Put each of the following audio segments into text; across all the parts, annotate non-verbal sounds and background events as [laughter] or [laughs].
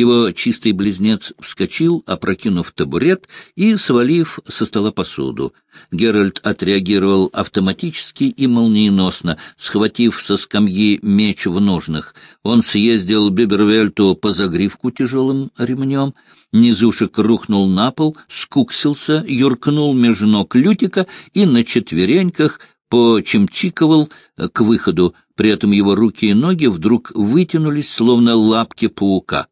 Его чистый близнец вскочил, опрокинув табурет и свалив со стола посуду. Геральт отреагировал автоматически и молниеносно, схватив со скамьи меч в ножнах. Он съездил Бибервельту по загривку тяжелым ремнем, низушек рухнул на пол, скуксился, юркнул меж ног Лютика и на четвереньках почемчиковал к выходу, при этом его руки и ноги вдруг вытянулись, словно лапки паука.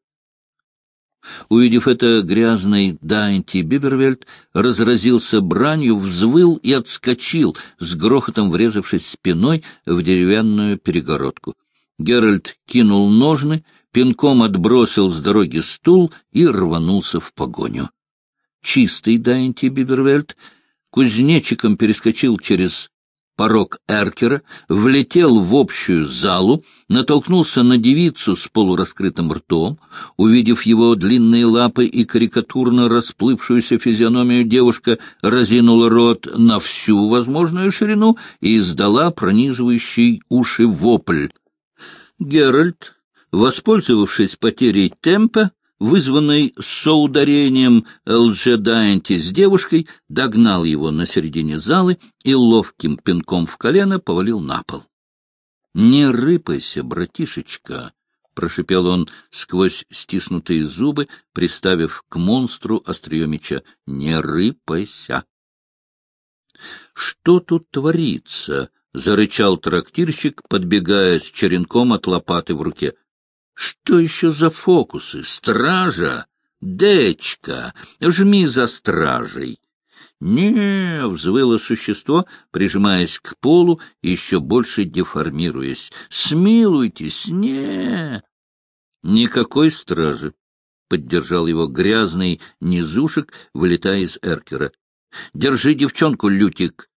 Увидев это, грязный Дайнти Бибервельд разразился бранью, взвыл и отскочил, с грохотом врезавшись спиной в деревянную перегородку. Геральт кинул ножны, пинком отбросил с дороги стул и рванулся в погоню. Чистый Дайнти Бибервельд кузнечиком перескочил через порог эркера, влетел в общую залу, натолкнулся на девицу с полураскрытым ртом. Увидев его длинные лапы и карикатурно расплывшуюся физиономию, девушка разинула рот на всю возможную ширину и издала пронизывающий уши вопль. Геральт, воспользовавшись потерей темпа, вызванный соударением лжедайнти с девушкой, догнал его на середине залы и ловким пинком в колено повалил на пол. — Не рыпайся, братишечка! — прошипел он сквозь стиснутые зубы, приставив к монстру острие Не рыпайся! — Что тут творится? — зарычал трактирщик, подбегая с черенком от лопаты в руке. Что еще за фокусы? Стража? Дечка! Жми за стражей! «Не!» — взвыло существо, прижимаясь к полу, еще больше деформируясь. «Смилуйтесь! Не!» «Никакой стражи!» — поддержал его грязный низушек, вылетая из эркера. «Держи девчонку, Лютик!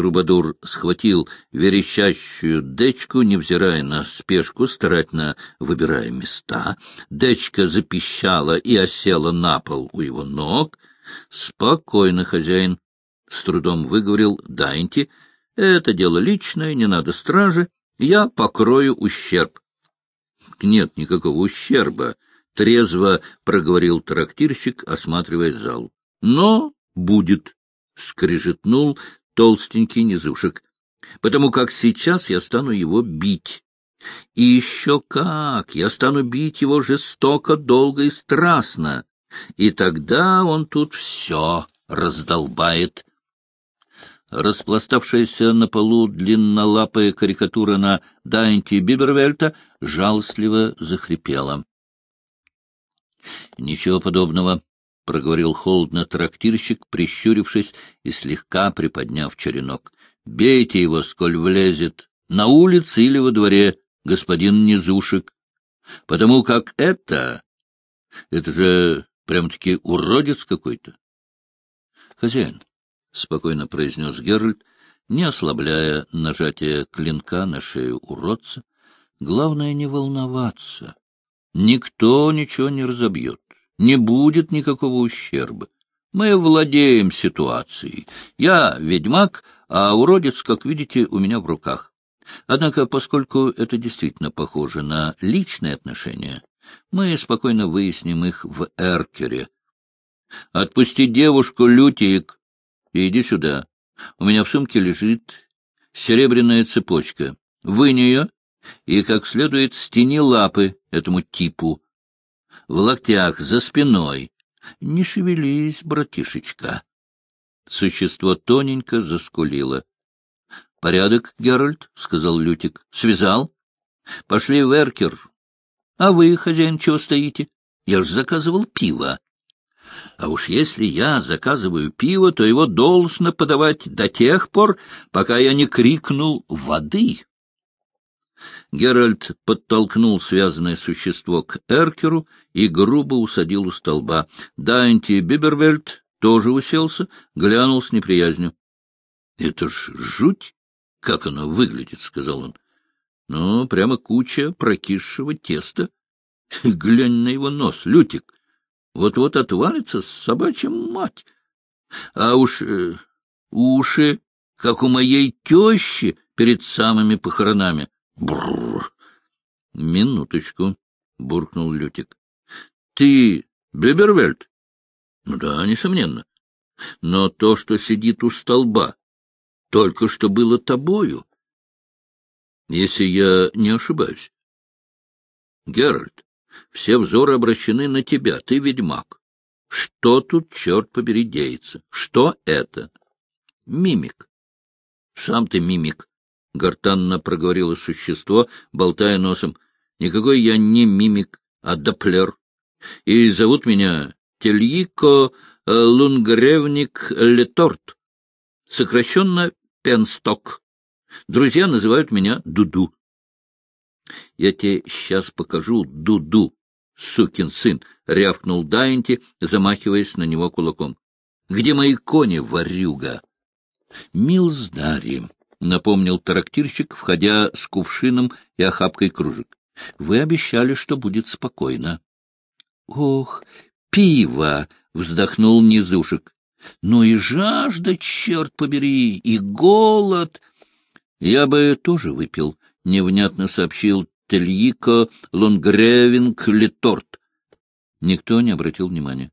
Трубадур схватил верещащую дечку, невзирая на спешку, старательно выбирая места. Дечка запищала и осела на пол у его ног. — Спокойно, хозяин, — с трудом выговорил Дайнти. — Это дело личное, не надо стражи. Я покрою ущерб. — Нет никакого ущерба, — трезво проговорил трактирщик, осматривая зал. — Но будет, — скрижетнул толстенький низушек, потому как сейчас я стану его бить. И еще как! Я стану бить его жестоко, долго и страстно. И тогда он тут все раздолбает. Распластавшаяся на полу длиннолапая карикатура на Дайнти Бибервельта жалостливо захрипела. — Ничего подобного, — проговорил холодно трактирщик, прищурившись и слегка приподняв черенок. — Бейте его, сколь влезет, на улице или во дворе, господин Низушек. Потому как это... Это же прям-таки уродец какой-то. — Хозяин, — спокойно произнес Геральт, не ослабляя нажатие клинка на шею уродца, — главное не волноваться. Никто ничего не разобьет не будет никакого ущерба. Мы владеем ситуацией. Я ведьмак, а уродец, как видите, у меня в руках. Однако, поскольку это действительно похоже на личные отношения, мы спокойно выясним их в Эркере. Отпусти девушку, Лютик, и иди сюда. У меня в сумке лежит серебряная цепочка. Вынь ее и как следует стяни лапы этому типу в локтях, за спиной. Не шевелись, братишечка. Существо тоненько заскулило. — Порядок, Геральт, — сказал Лютик. — Связал? — Пошли в Эркер. — А вы, хозяин, чего стоите? Я ж заказывал пиво. А уж если я заказываю пиво, то его должно подавать до тех пор, пока я не крикнул «воды». Геральт подтолкнул связанное существо к Эркеру и грубо усадил у столба. Дайнти Бибервельд тоже уселся, глянул с неприязнью. — Это ж жуть! Как оно выглядит, — сказал он. — Ну, прямо куча прокисшего теста. [laughs] Глянь на его нос, Лютик. Вот-вот отвалится собачья мать. А уж э, уши, как у моей тещи перед самыми похоронами. Бррр! Минуточку, буркнул Лютик. Ты Бибервельд? Ну да, несомненно. Но то, что сидит у столба, только что было тобою. Если я не ошибаюсь. Геральт, все взоры обращены на тебя, ты ведьмак. Что тут, черт побери, деется? Что это? Мимик. Сам ты мимик, — гортанно проговорило существо, болтая носом. Никакой я не мимик, а доплер. И зовут меня Тельико Лунгревник Леторт, сокращенно Пенсток. Друзья называют меня Дуду. Я тебе сейчас покажу Дуду, сукин сын, — рявкнул Дайнти, замахиваясь на него кулаком. — Где мои кони, ворюга? — Милздари, — напомнил трактирщик, входя с кувшином и охапкой кружек. — Вы обещали, что будет спокойно. — Ох, пиво! — вздохнул Низушек. — Ну и жажда, черт побери, и голод! — Я бы тоже выпил, — невнятно сообщил Тельико Лонгревинг Леторт. Никто не обратил внимания.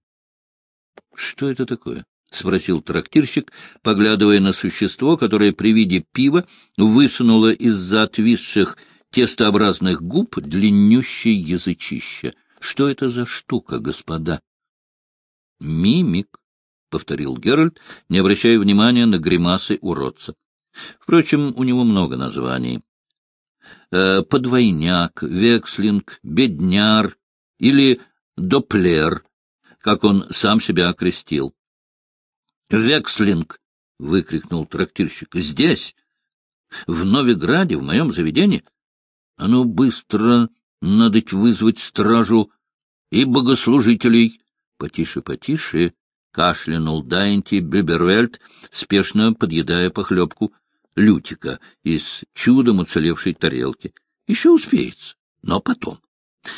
— Что это такое? — спросил трактирщик, поглядывая на существо, которое при виде пива высунуло из-за отвисших тестообразных губ длиннющее язычище. — Что это за штука, господа? — Мимик, — повторил Геральт, не обращая внимания на гримасы уродца. Впрочем, у него много названий. Э, подвойняк, векслинг, бедняр или доплер, как он сам себя окрестил. — Векслинг! — выкрикнул трактирщик. — Здесь! В Новиграде, в моем заведении? А ну, быстро надо вызвать стражу и богослужителей. Потише, потише, — кашлянул Дайнти Бюбервельд, спешно подъедая похлебку Лютика из чудом уцелевшей тарелки. Еще успеется, но потом.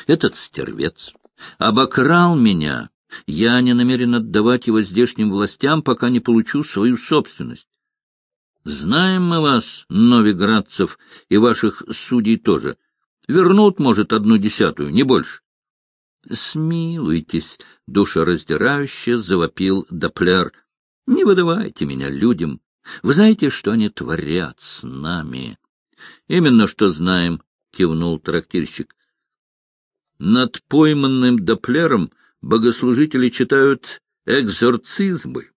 Этот стервец обокрал меня. Я не намерен отдавать его здешним властям, пока не получу свою собственность. Знаем мы вас, новиградцев, и ваших судей тоже. Вернут, может, одну десятую, не больше. — Смилуйтесь, — душераздирающе завопил Доплер. — Не выдавайте меня людям. Вы знаете, что они творят с нами? — Именно что знаем, — кивнул трактирщик. — Над пойманным Доплером богослужители читают экзорцизмы,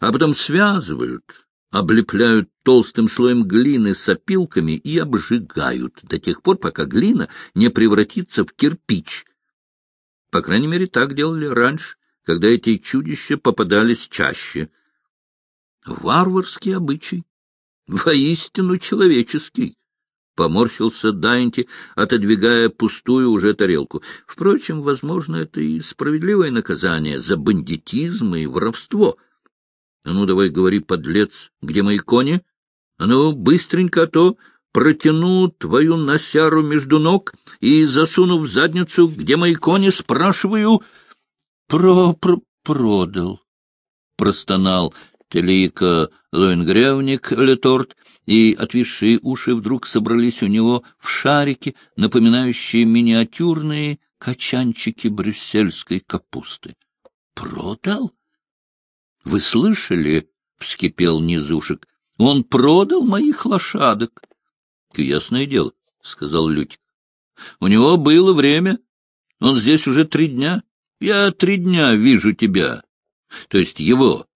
а потом связывают, облепляют толстым слоем глины с опилками и обжигают до тех пор, пока глина не превратится в кирпич — по крайней мере, так делали раньше, когда эти чудища попадались чаще. Варварский обычай, воистину человеческий. Поморщился Дайнти, отодвигая пустую уже тарелку. Впрочем, возможно, это и справедливое наказание за бандитизм и воровство. А ну, давай говори, подлец, где мои кони? А ну, быстренько, а то протяну твою носяру между ног и, засуну в задницу, где мои кони, спрашиваю... Про, про продал, простонал Телика Лоенгревник Леторт, и отвисшие уши вдруг собрались у него в шарики, напоминающие миниатюрные качанчики брюссельской капусты. — Продал? — Вы слышали? — вскипел Низушек. — Он продал моих лошадок. — Ясное дело, — сказал Лютик. — У него было время. Он здесь уже три дня. Я три дня вижу тебя. То есть его.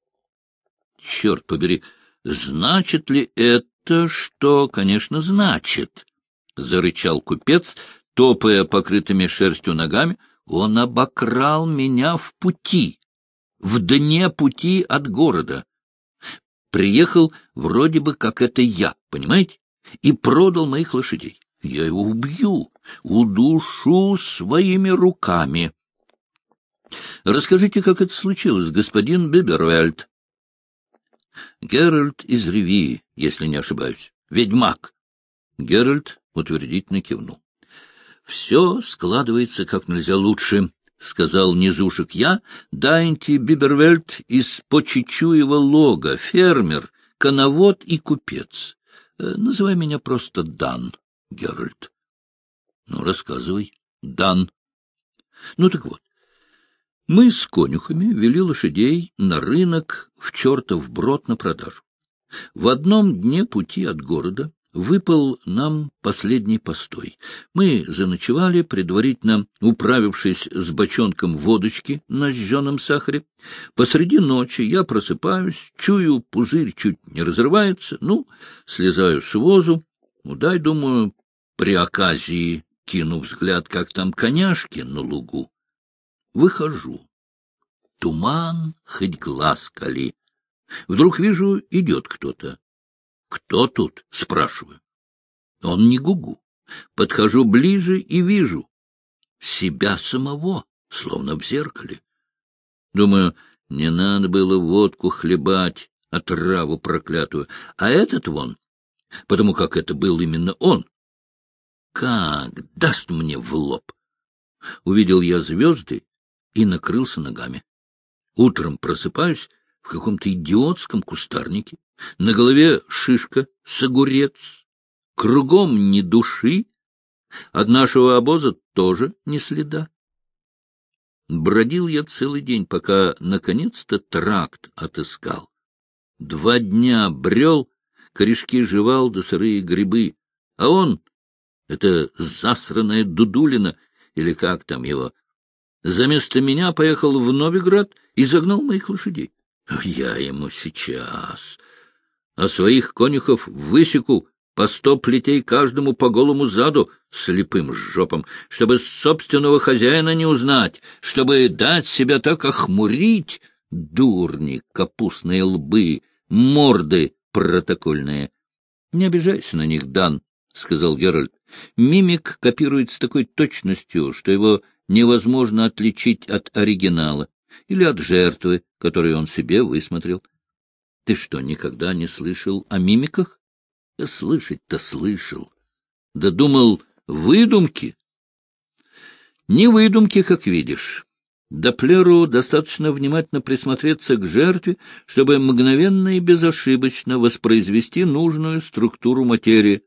Черт побери, значит ли это, что, конечно, значит? — зарычал купец, топая покрытыми шерстью ногами. Он обокрал меня в пути, в дне пути от города. Приехал вроде бы как это я, понимаете? и продал моих лошадей. Я его убью, удушу своими руками. Расскажите, как это случилось, господин Бибервельд. Геральт из Реви, если не ошибаюсь. Ведьмак. Геральт утвердительно кивнул. — Все складывается как нельзя лучше, — сказал низушек я, Дайнти Бибервельд из Почечуева лога, фермер, коновод и купец. Э, называй меня просто Дан, Геральт. Ну, рассказывай. Дан. Ну, так вот, Мы с конюхами вели лошадей на рынок в чертов брод на продажу. В одном дне пути от города выпал нам последний постой. Мы заночевали, предварительно управившись с бочонком водочки на сжженном сахаре. Посреди ночи я просыпаюсь, чую, пузырь чуть не разрывается, ну, слезаю с возу, ну, дай, думаю, при оказии кину взгляд, как там коняшки на лугу. Выхожу. Туман, хоть глаз кали. Вдруг вижу, идет кто-то. «Кто тут?» — спрашиваю. Он не гугу. Подхожу ближе и вижу себя самого, словно в зеркале. Думаю, не надо было водку хлебать, отраву проклятую, а этот вон, потому как это был именно он. Как даст мне в лоб! Увидел я звезды и накрылся ногами. Утром просыпаюсь в каком-то идиотском кустарнике, на голове шишка с огурец, кругом ни души, от нашего обоза тоже ни следа. Бродил я целый день, пока, наконец-то, тракт отыскал. Два дня брел, корешки жевал да сырые грибы, а он, это засранная Дудулина, или как там его, заместо меня поехал в Новиград и загнал моих лошадей. Я ему сейчас а своих конюхов высеку по сто плетей каждому по голому заду, слепым жопам, чтобы собственного хозяина не узнать, чтобы дать себя так охмурить, дурни, капустные лбы, морды протокольные. — Не обижайся на них, Дан, — сказал Геральт. Мимик копирует с такой точностью, что его невозможно отличить от оригинала или от жертвы, которую он себе высмотрел. Ты что, никогда не слышал о мимиках? Слышать-то слышал. Да думал, выдумки. Не выдумки, как видишь. Доплеру достаточно внимательно присмотреться к жертве, чтобы мгновенно и безошибочно воспроизвести нужную структуру материи.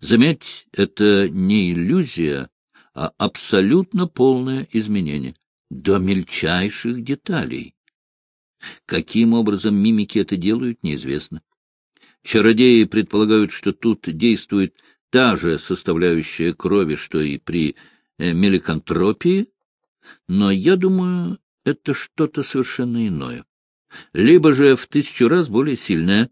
Заметь, это не иллюзия, а абсолютно полное изменение, до мельчайших деталей. Каким образом мимики это делают, неизвестно. Чародеи предполагают, что тут действует та же составляющая крови, что и при э, меликантропии, но я думаю, это что-то совершенно иное. Либо же в тысячу раз более сильное.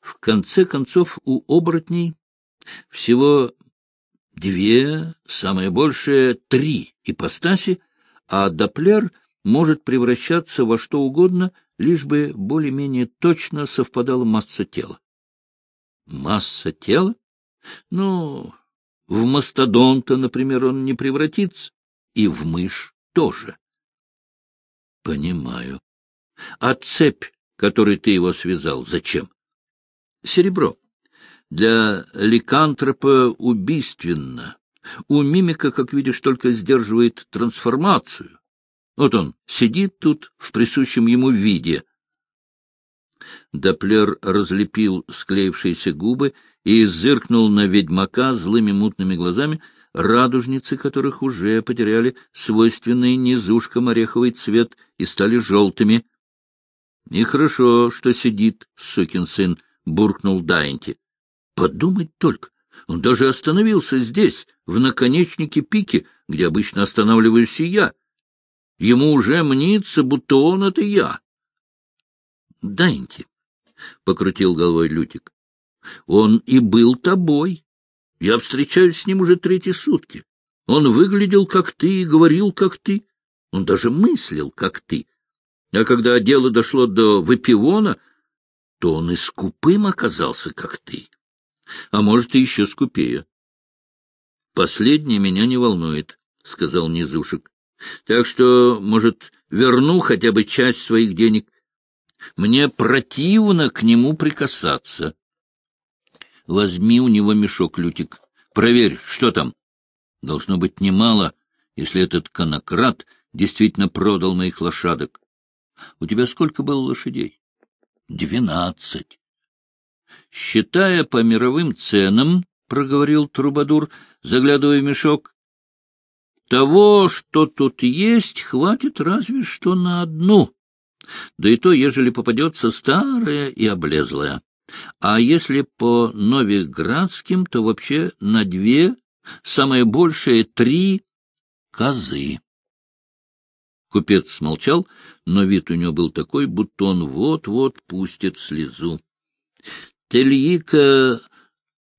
В конце концов, у оборотней всего две, самое большее три ипостаси, а Доплер — может превращаться во что угодно, лишь бы более-менее точно совпадала масса тела. Масса тела? Ну, в мастодонта, например, он не превратится, и в мышь тоже. Понимаю. А цепь, которой ты его связал, зачем? Серебро. Для ликантропа убийственно. У мимика, как видишь, только сдерживает трансформацию, вот он сидит тут в присущем ему виде. Доплер разлепил склеившиеся губы и зыркнул на ведьмака злыми мутными глазами, радужницы которых уже потеряли свойственный низушкам ореховый цвет и стали желтыми. — Нехорошо, что сидит, сукин сын, — буркнул Дайнти. — Подумать только, он даже остановился здесь, в наконечнике пики, где обычно останавливаюсь и я. — Ему уже мнится, будто он — это я. — Даньте, — покрутил головой Лютик, — он и был тобой. Я встречаюсь с ним уже третьи сутки. Он выглядел, как ты, и говорил, как ты. Он даже мыслил, как ты. А когда дело дошло до выпивона, то он и скупым оказался, как ты. А может, и еще скупее. — Последнее меня не волнует, — сказал Низушек. Так что, может, верну хотя бы часть своих денег. Мне противно к нему прикасаться. Возьми у него мешок, Лютик. Проверь, что там. Должно быть немало, если этот конократ действительно продал моих лошадок. У тебя сколько было лошадей? Двенадцать. Считая по мировым ценам, — проговорил Трубадур, заглядывая в мешок, Того, что тут есть, хватит разве что на одну. Да и то, ежели попадется старая и облезлая. А если по новиградским, то вообще на две, самое большее три козы. Купец смолчал, но вид у него был такой, будто он вот-вот пустит слезу. Тельика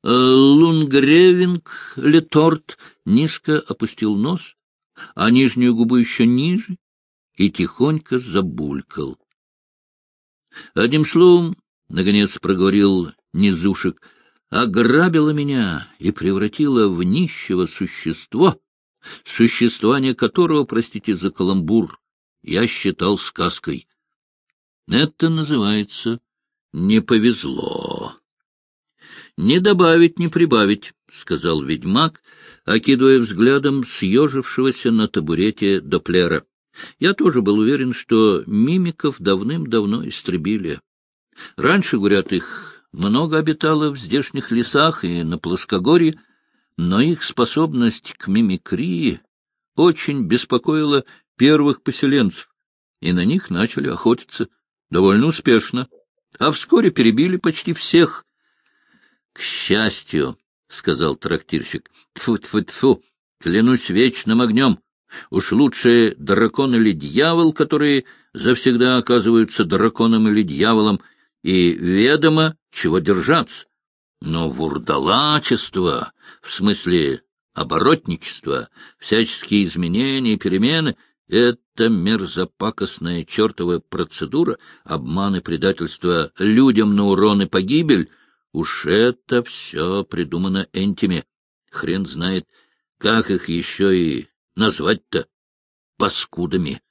э, Лунгревинг Леторт низко опустил нос, а нижнюю губу еще ниже, и тихонько забулькал. Одним словом, — наконец проговорил Низушек, — ограбила меня и превратила в нищего существо, существование которого, простите за каламбур, я считал сказкой. Это называется «не повезло». — Не добавить, не прибавить, — сказал ведьмак, окидывая взглядом съежившегося на табурете доплера. Я тоже был уверен, что мимиков давным-давно истребили. Раньше, говорят, их много обитало в здешних лесах и на плоскогорье, но их способность к мимикрии очень беспокоила первых поселенцев, и на них начали охотиться довольно успешно, а вскоре перебили почти всех. — К счастью, — сказал трактирщик, — тьфу-тьфу-тьфу, клянусь вечным огнем, уж лучше дракон или дьявол, которые завсегда оказываются драконом или дьяволом, и ведомо, чего держаться. Но вурдалачество, в смысле оборотничество, всяческие изменения и перемены — это мерзопакостная чертова процедура, обман и предательство людям на урон и погибель. Уж это все придумано энтими. Хрен знает, как их еще и назвать-то паскудами.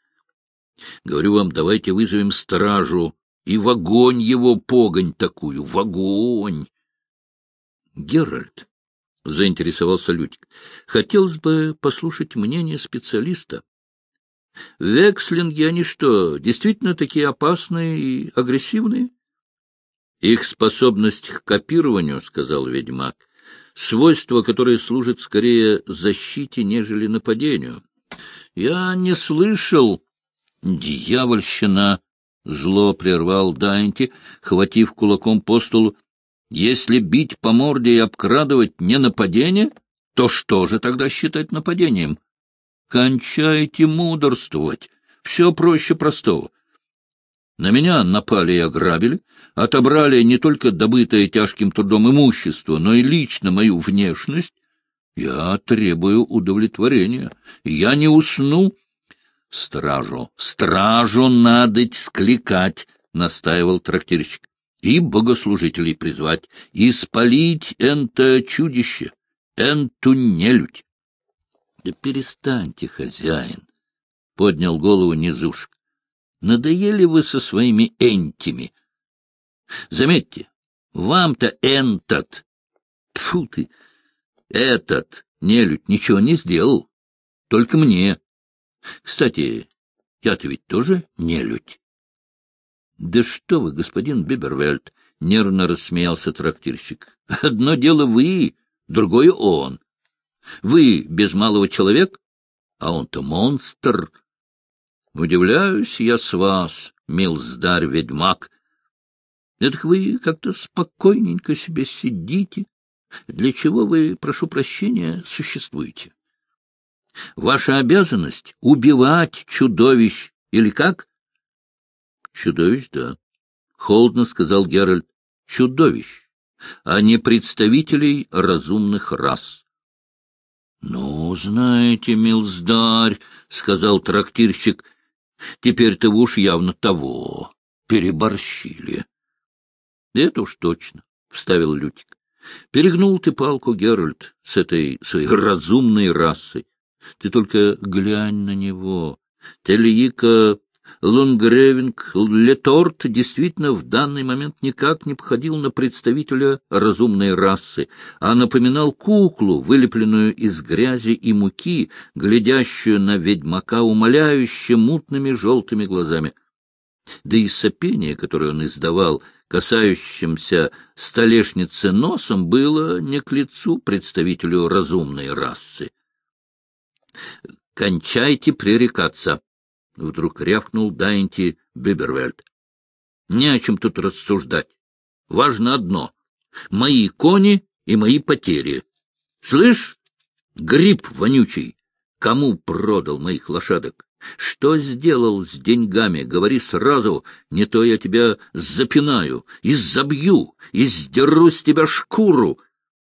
Говорю вам, давайте вызовем стражу и в огонь его погонь такую, в огонь. Геральт, — заинтересовался Лютик, — хотелось бы послушать мнение специалиста. Векслинги, они что, действительно такие опасные и агрессивные? Их способность к копированию, — сказал ведьмак, — свойство, которое служит скорее защите, нежели нападению. Я не слышал... Дьявольщина! Зло прервал Дайнти, хватив кулаком по столу. Если бить по морде и обкрадывать не нападение, то что же тогда считать нападением? Кончайте мудрствовать. Все проще простого. На меня напали и ограбили, отобрали не только добытое тяжким трудом имущество, но и лично мою внешность. Я требую удовлетворения. Я не усну, — Стражу, стражу надоть скликать, — настаивал трактирщик, — и богослужителей призвать, и спалить это чудище, энту нелюдь. — Да перестаньте, хозяин, — поднял голову Низушка. — Надоели вы со своими энтими. Заметьте, вам-то энтот, тьфу ты, этот нелюдь ничего не сделал, только мне. Кстати, я-то ведь тоже нелюдь. — Да что вы, господин Бибервельд! — нервно рассмеялся трактирщик. — Одно дело вы, другое он. Вы без малого человек, а он-то монстр. Удивляюсь я с вас, милздарь-ведьмак. Это вы как-то спокойненько себе сидите. Для чего вы, прошу прощения, существуете? Ваша обязанность — убивать чудовищ, или как? — Чудовищ, да. — холодно сказал Геральт. — Чудовищ, а не представителей разумных рас. — Ну, знаете, милздарь, — сказал трактирщик, — теперь-то вы уж явно того переборщили. — Это уж точно, — вставил Лютик. — Перегнул ты палку, Геральт, с этой своей разумной расой. Ты только глянь на него. Тельика Лунгревинг Леторт действительно в данный момент никак не походил на представителя разумной расы, а напоминал куклу, вылепленную из грязи и муки, глядящую на ведьмака умоляюще мутными желтыми глазами. Да и сопение, которое он издавал, касающимся столешницы носом, было не к лицу представителю разумной расы. кончайте пререкаться! — вдруг рявкнул Дайнти Бибервельд. — Не о чем тут рассуждать. Важно одно — мои кони и мои потери. Слышь, гриб вонючий, кому продал моих лошадок? Что сделал с деньгами? Говори сразу, не то я тебя запинаю и забью, и сдеру с тебя шкуру.